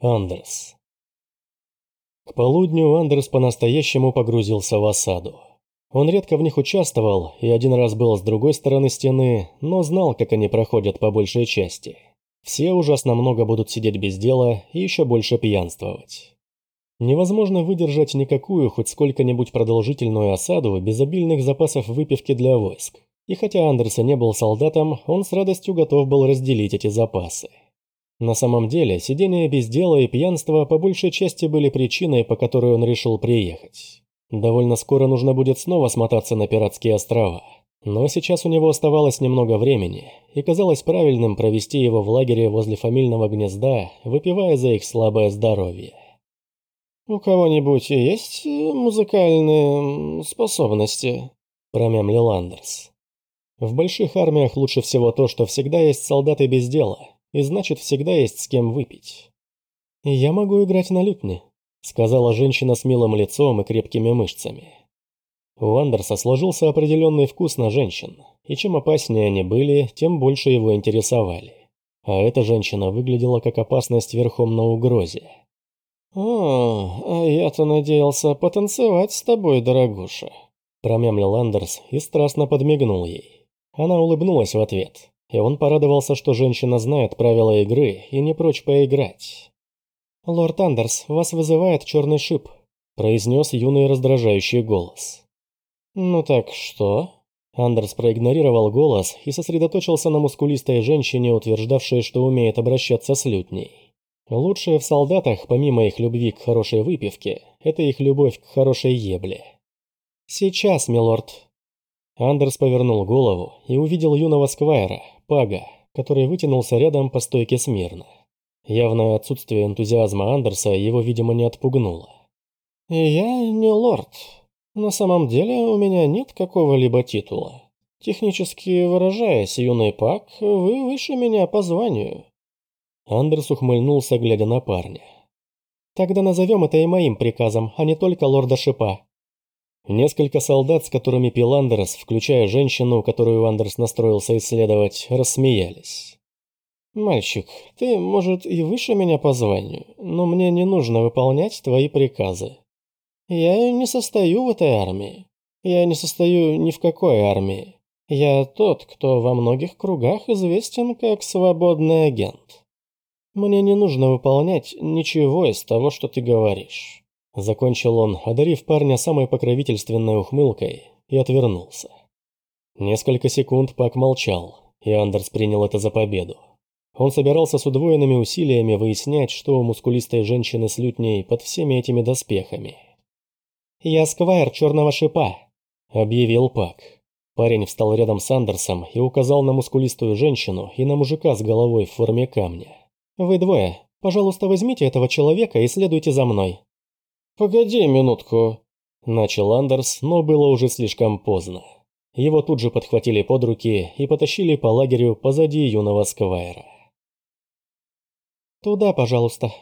Андерс. К полудню Андерс по-настоящему погрузился в осаду. Он редко в них участвовал и один раз был с другой стороны стены, но знал, как они проходят по большей части. Все ужасно много будут сидеть без дела и еще больше пьянствовать. Невозможно выдержать никакую хоть сколько-нибудь продолжительную осаду без обильных запасов выпивки для войск. И хотя Андерс не был солдатом, он с радостью готов был разделить эти запасы. На самом деле, сидение без дела и пьянство по большей части были причиной, по которой он решил приехать. Довольно скоро нужно будет снова смотаться на пиратские острова. Но сейчас у него оставалось немного времени, и казалось правильным провести его в лагере возле фамильного гнезда, выпивая за их слабое здоровье. «У кого-нибудь есть музыкальные способности?» – промямлил Андерс. В больших армиях лучше всего то, что всегда есть солдаты без дела, и значит всегда есть с кем выпить. «Я могу играть на лютне», сказала женщина с милым лицом и крепкими мышцами. У Андерса сложился определенный вкус на женщин, и чем опаснее они были, тем больше его интересовали. А эта женщина выглядела как опасность верхом на угрозе. «О, а я-то надеялся потанцевать с тобой, дорогуша», промямлил Андерс и страстно подмигнул ей. Она улыбнулась в ответ, и он порадовался, что женщина знает правила игры и не прочь поиграть. «Лорд Андерс, вас вызывает черный шип», – произнес юный раздражающий голос. «Ну так что?» Андерс проигнорировал голос и сосредоточился на мускулистой женщине, утверждавшей, что умеет обращаться с лютней. Лучшее в солдатах, помимо их любви к хорошей выпивке, это их любовь к хорошей ебле. «Сейчас, милорд». Андерс повернул голову и увидел юного сквайра, Пага, который вытянулся рядом по стойке смирно. Явное отсутствие энтузиазма Андерса его, видимо, не отпугнуло. «Я не лорд. На самом деле у меня нет какого-либо титула. Технически выражаясь, юный Пак, вы выше меня по званию». Андерс ухмыльнулся, глядя на парня. «Тогда назовем это и моим приказом, а не только лорда Шипа». Несколько солдат, с которыми пил Андерс, включая женщину, которую Андерс настроился исследовать, рассмеялись. «Мальчик, ты, может, и выше меня по званию, но мне не нужно выполнять твои приказы. Я не состою в этой армии. Я не состою ни в какой армии. Я тот, кто во многих кругах известен как свободный агент. Мне не нужно выполнять ничего из того, что ты говоришь». Закончил он, одарив парня самой покровительственной ухмылкой, и отвернулся. Несколько секунд Пак молчал, и Андерс принял это за победу. Он собирался с удвоенными усилиями выяснять, что у мускулистой женщины с лютней под всеми этими доспехами. «Я сквайр черного шипа», — объявил Пак. Парень встал рядом с Андерсом и указал на мускулистую женщину и на мужика с головой в форме камня. «Вы двое, пожалуйста, возьмите этого человека и следуйте за мной». «Погоди минутку», — начал Андерс, но было уже слишком поздно. Его тут же подхватили под руки и потащили по лагерю позади юного сквайра. «Туда, пожалуйста».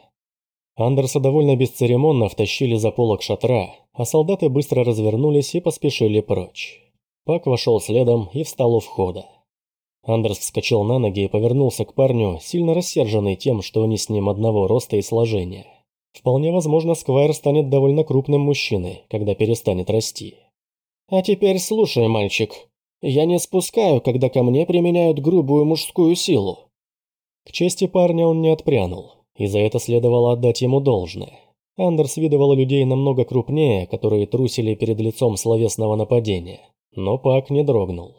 Андерса довольно бесцеремонно втащили за полок шатра, а солдаты быстро развернулись и поспешили прочь. Пак вошел следом и встал у входа. Андерс вскочил на ноги и повернулся к парню, сильно рассерженный тем, что они с ним одного роста и сложения. Вполне возможно, Сквайр станет довольно крупным мужчиной, когда перестанет расти. «А теперь слушай, мальчик. Я не спускаю, когда ко мне применяют грубую мужскую силу. К чести парня он не отпрянул, и за это следовало отдать ему должное. Андерс видывал людей намного крупнее, которые трусили перед лицом словесного нападения, но Пак не дрогнул.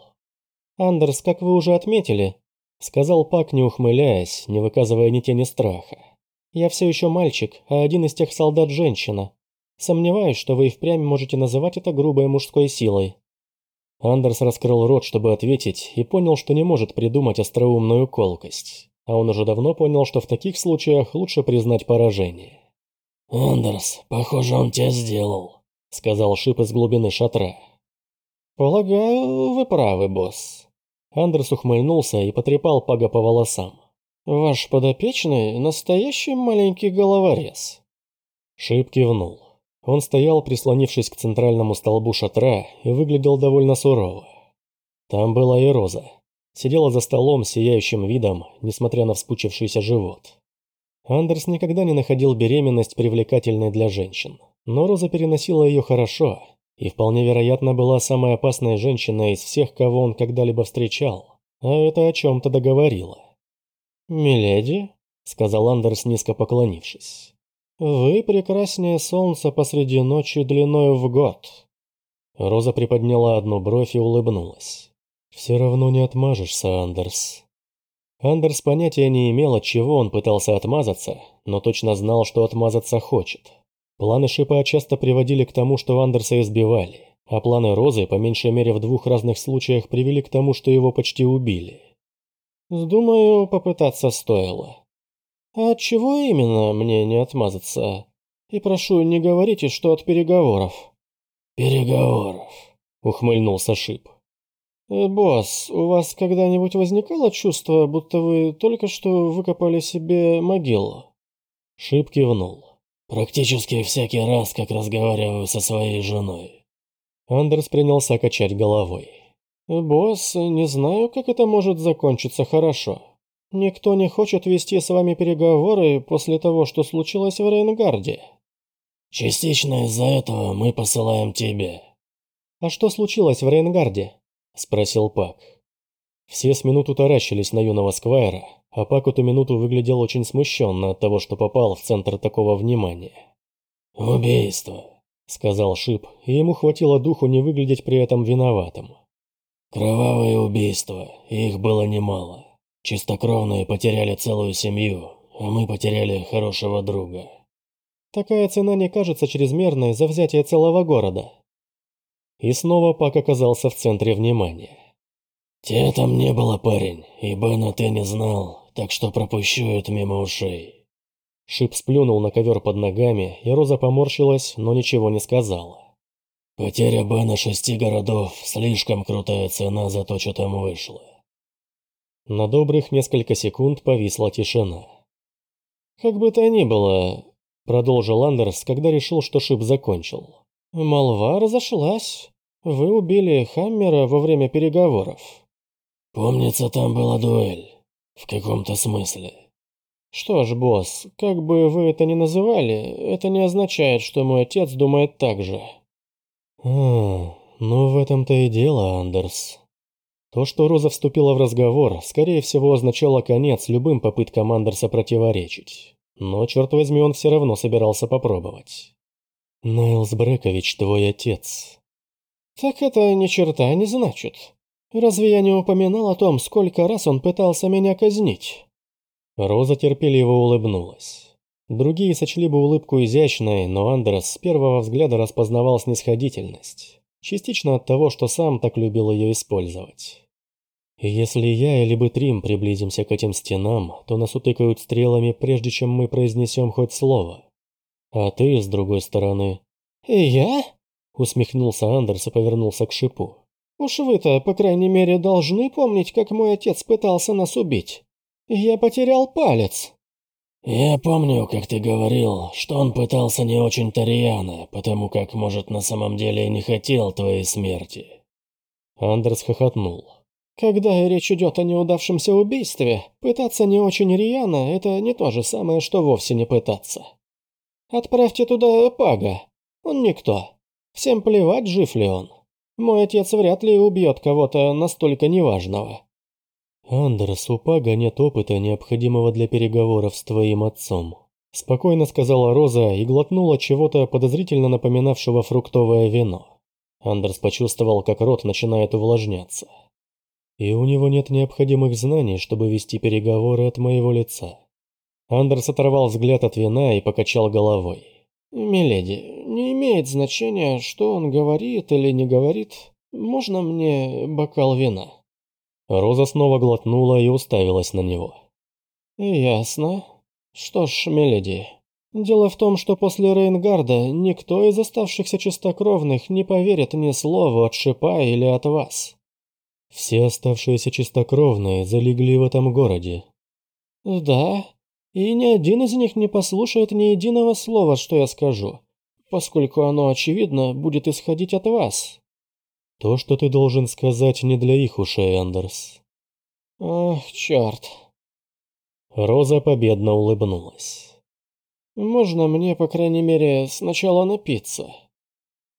«Андерс, как вы уже отметили», — сказал Пак, не ухмыляясь, не выказывая ни тени страха. «Я все еще мальчик, а один из тех солдат – женщина. Сомневаюсь, что вы и впрямь можете называть это грубой мужской силой». Андерс раскрыл рот, чтобы ответить, и понял, что не может придумать остроумную колкость а он уже давно понял, что в таких случаях лучше признать поражение. «Андерс, похоже, он тебя сделал», — сказал Шип из глубины шатра. «Полагаю, вы правы, босс». Андерс ухмыльнулся и потрепал Пага по волосам. «Ваш подопечный — настоящий маленький головорез». Шип кивнул. Он стоял, прислонившись к центральному столбу шатра, и выглядел довольно сурово. Там была и Роза, сидела за столом с сияющим видом, несмотря на вспучившийся живот. Андерс никогда не находил беременность привлекательной для женщин, но Роза переносила ее хорошо и вполне вероятно была самой опасной женщиной из всех, кого он когда-либо встречал, а это о чем-то договорило. «Миледи», — сказал Андерс, низко поклонившись, — «вы прекраснее солнца посреди ночи длиною в год». Роза приподняла одну бровь и улыбнулась. «Все равно не отмажешься, Андерс». Андерс понятия не имел, от чего он пытался отмазаться, но точно знал, что отмазаться хочет. Планы Шипа часто приводили к тому, что Андерса избивали, а планы Розы, по меньшей мере в двух разных случаях, привели к тому, что его почти убили. «Думаю, попытаться стоило. А от чего именно мне не отмазаться? И прошу, не говорите, что от переговоров». «Переговоров», — ухмыльнулся Шип. Э, «Босс, у вас когда-нибудь возникало чувство, будто вы только что выкопали себе могилу?» Шип кивнул. «Практически всякий раз, как разговариваю со своей женой». Андерс принялся качать головой. «Босс, не знаю, как это может закончиться хорошо. Никто не хочет вести с вами переговоры после того, что случилось в Рейнгарде». «Частично из-за этого мы посылаем тебе». «А что случилось в Рейнгарде?» спросил Пак. Все с минуту таращились на юного Сквайра, а Пак эту минуту выглядел очень смущенно от того, что попал в центр такого внимания. «Убийство», — сказал Шип, и ему хватило духу не выглядеть при этом виноватым. «Кровавые убийства, их было немало. Чистокровные потеряли целую семью, а мы потеряли хорошего друга». «Такая цена не кажется чрезмерной за взятие целого города», и снова Пак оказался в центре внимания. «Тебя там не было, парень, и Бена ты не знал, так что пропущу это мимо ушей». Шип сплюнул на ковер под ногами, и Роза поморщилась, но ничего не сказала. «Потеря Бена шести городов – слишком крутая цена за то, что там вышло». На добрых несколько секунд повисла тишина. «Как бы то ни было», – продолжил Андерс, когда решил, что Шип закончил. Молва разошлась. Вы убили Хаммера во время переговоров. Помнится, там была дуэль. В каком-то смысле. Что ж, босс, как бы вы это ни называли, это не означает, что мой отец думает так же. А, ну в этом-то и дело, Андерс. То, что Роза вступила в разговор, скорее всего означало конец любым попыткам Андерса противоречить. Но, черт возьми, он все равно собирался попробовать. Найлс Брекович твой отец. Так это ни черта не значит. Разве я не упоминал о том, сколько раз он пытался меня казнить? Роза терпеливо улыбнулась. Другие сочли бы улыбку изящной, но Андерс с первого взгляда распознавал снисходительность. Частично от того, что сам так любил ее использовать. «Если я или бы Трим приблизимся к этим стенам, то нас утыкают стрелами, прежде чем мы произнесем хоть слово. А ты, с другой стороны... «Я?» — усмехнулся Андерс и повернулся к Шипу. «Уж вы-то, по крайней мере, должны помнить, как мой отец пытался нас убить. Я потерял палец». «Я помню, как ты говорил, что он пытался не очень-то потому как, может, на самом деле и не хотел твоей смерти». Андерс хохотнул. «Когда речь идет о неудавшемся убийстве, пытаться не очень рьяно – это не то же самое, что вовсе не пытаться». Отправьте туда Пага. Он никто. Всем плевать, жив ли он. Мой отец вряд ли убьет кого-то настолько неважного. Андерс, у Пага нет опыта, необходимого для переговоров с твоим отцом. Спокойно сказала Роза и глотнула чего-то подозрительно напоминавшего фруктовое вино. Андерс почувствовал, как рот начинает увлажняться. И у него нет необходимых знаний, чтобы вести переговоры от моего лица. Андерс оторвал взгляд от вина и покачал головой. «Миледи, не имеет значения, что он говорит или не говорит. Можно мне бокал вина?» Роза снова глотнула и уставилась на него. «Ясно. Что ж, миледи, дело в том, что после Рейнгарда никто из оставшихся чистокровных не поверит ни слову от Шипа или от вас. Все оставшиеся чистокровные залегли в этом городе». «Да, и ни один из них не послушает ни единого слова, что я скажу, поскольку оно, очевидно, будет исходить от вас. То, что ты должен сказать, не для их ушей, Андерс. Ах, черт. Роза победно улыбнулась. «Можно мне, по крайней мере, сначала напиться?»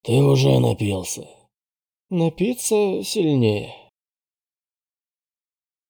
«Ты уже напился». «Напиться сильнее».